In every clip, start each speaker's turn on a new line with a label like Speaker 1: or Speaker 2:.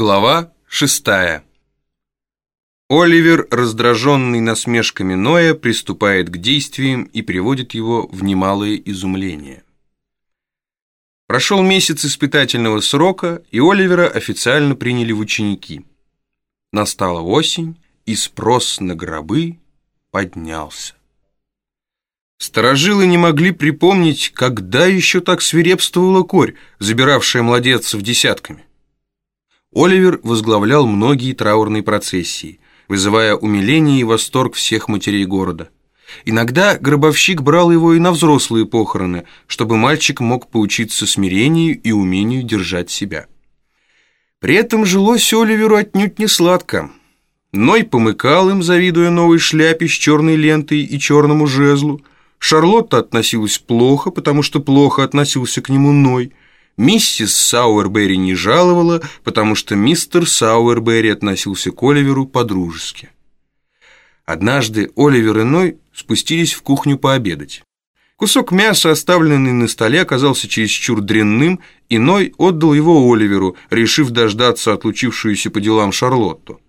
Speaker 1: Глава шестая. Оливер, раздраженный насмешками Ноя, приступает к действиям и приводит его в немалое изумление. Прошел месяц испытательного срока, и Оливера официально приняли в ученики. Настала осень, и спрос на гробы поднялся. Старожилы не могли припомнить, когда еще так свирепствовала корь, забиравшая младенцев десятками. Оливер возглавлял многие траурные процессии, вызывая умиление и восторг всех матерей города. Иногда гробовщик брал его и на взрослые похороны, чтобы мальчик мог поучиться смирению и умению держать себя. При этом жилось Оливеру отнюдь не сладко. Ной помыкал им, завидуя новой шляпе с черной лентой и черному жезлу. Шарлотта относилась плохо, потому что плохо относился к нему Ной – Миссис Сауэрберри не жаловала, потому что мистер Сауэрберри относился к Оливеру по-дружески. Однажды Оливер и Ной спустились в кухню пообедать. Кусок мяса, оставленный на столе, оказался чересчур дрянным, и Ной отдал его Оливеру, решив дождаться отлучившуюся по делам Шарлотту.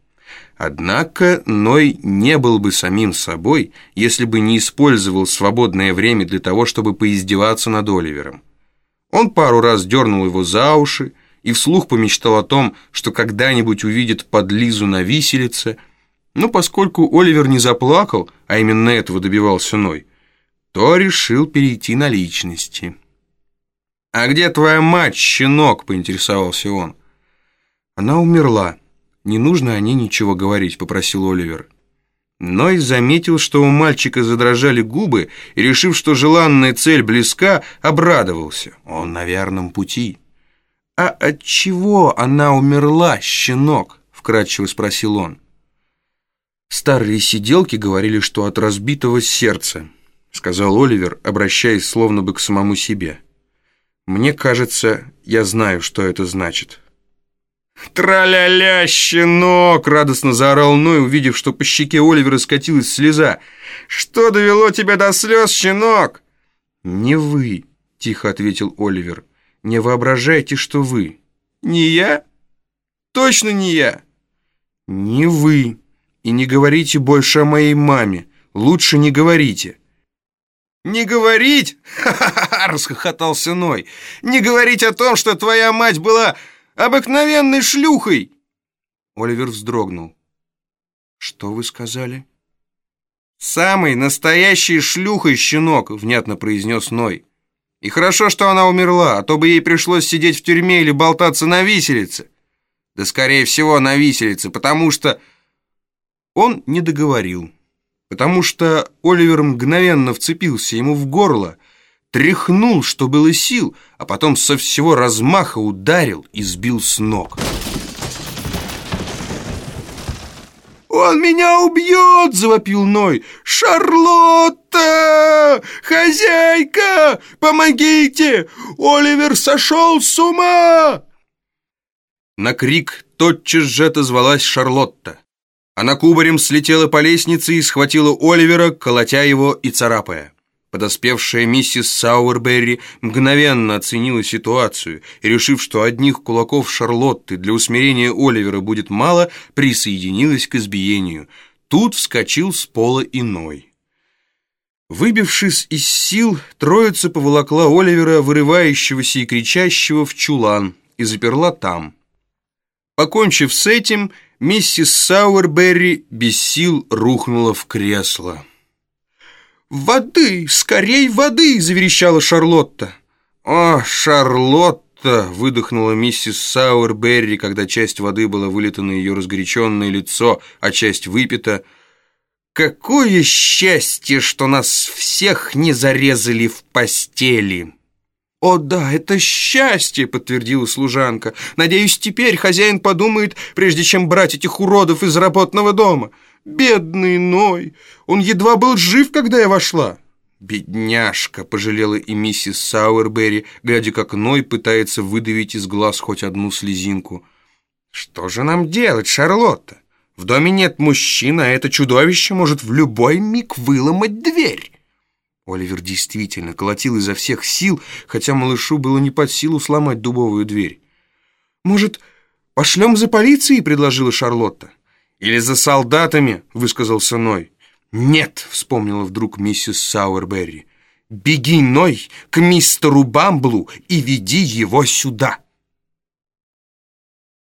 Speaker 1: Однако Ной не был бы самим собой, если бы не использовал свободное время для того, чтобы поиздеваться над Оливером. Он пару раз дернул его за уши и вслух помечтал о том, что когда-нибудь увидит подлизу на виселице, но поскольку Оливер не заплакал, а именно этого добивался Ной, то решил перейти на личности. «А где твоя мать, щенок?» – поинтересовался он. «Она умерла. Не нужно о ней ничего говорить», – попросил Оливер. Ной заметил, что у мальчика задрожали губы, и, решив, что желанная цель близка, обрадовался. Он на верном пути. «А от чего она умерла, щенок?» — вкратчиво спросил он. «Старые сиделки говорили, что от разбитого сердца», — сказал Оливер, обращаясь словно бы к самому себе. «Мне кажется, я знаю, что это значит». «Тра-ля-ля, щенок!» — радостно заорал Ной, увидев, что по щеке Оливера скатилась слеза. «Что довело тебя до слез, щенок?» «Не вы», — тихо ответил Оливер. «Не воображайте, что вы». «Не я? Точно не я?» «Не вы. И не говорите больше о моей маме. Лучше не говорите». «Не говорить?» — расхохотался Ной. «Не говорить о том, что твоя мать была...» обыкновенной шлюхой!» Оливер вздрогнул. «Что вы сказали?» «Самой настоящей шлюхой, щенок!» — внятно произнес Ной. «И хорошо, что она умерла, а то бы ей пришлось сидеть в тюрьме или болтаться на виселице. Да, скорее всего, на виселице, потому что...» Он не договорил, потому что Оливер мгновенно вцепился ему в горло, тряхнул, что было сил, а потом со всего размаха ударил и сбил с ног. «Он меня убьет!» — завопил Ной. «Шарлотта! Хозяйка! Помогите! Оливер сошел с ума!» На крик тотчас же отозвалась Шарлотта. Она кубарем слетела по лестнице и схватила Оливера, колотя его и царапая. Подоспевшая миссис Сауэрберри мгновенно оценила ситуацию и, решив, что одних кулаков Шарлотты для усмирения Оливера будет мало, присоединилась к избиению. Тут вскочил с пола и Ной. Выбившись из сил, троица поволокла Оливера, вырывающегося и кричащего, в чулан и заперла там. Покончив с этим, миссис Сауэрберри без сил рухнула в кресло. «Воды! Скорей воды!» — заверещала Шарлотта. «О, Шарлотта!» — выдохнула миссис Сауэрберри, когда часть воды была вылита на ее разгоряченное лицо, а часть выпита. «Какое счастье, что нас всех не зарезали в постели!» «О да, это счастье!» — подтвердила служанка. «Надеюсь, теперь хозяин подумает, прежде чем брать этих уродов из работного дома». Бедный Ной! Он едва был жив, когда я вошла!» «Бедняжка!» — пожалела и миссис Сауэрберри, глядя, как Ной пытается выдавить из глаз хоть одну слезинку. «Что же нам делать, Шарлотта? В доме нет мужчины, а это чудовище может в любой миг выломать дверь!» Оливер действительно колотил изо всех сил, хотя малышу было не под силу сломать дубовую дверь. «Может, «Пошлем за полицией», — предложила Шарлотта. «Или за солдатами», — высказался Ной. «Нет», — вспомнила вдруг миссис Сауэрберри. «Беги, Ной, к мистеру Бамблу и веди его сюда».